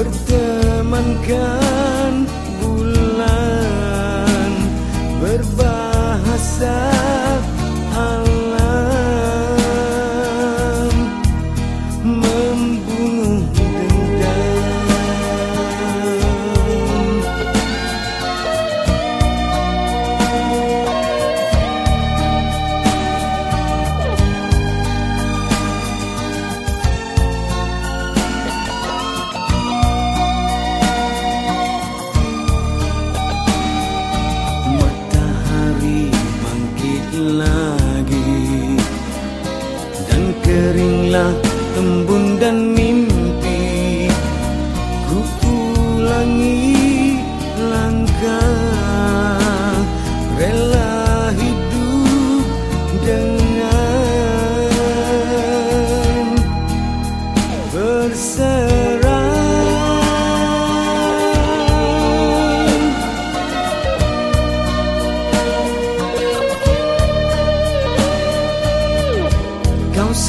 bertemankan.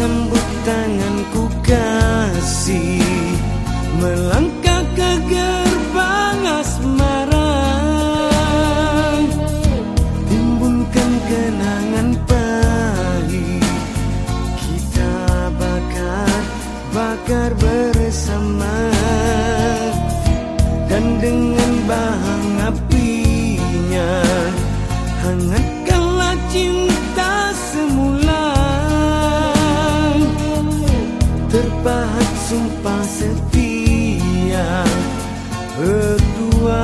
sambut tanganku kasih melangkah sumpah setia berdua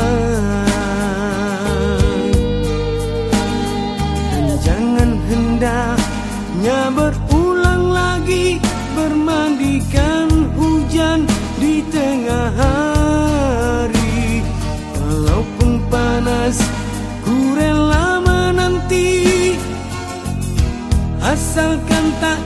Dan jangan hendaknya berulang lagi Bermandikan hujan di tengah hari. Walaupun panas ku rela menanti. Asalkan tak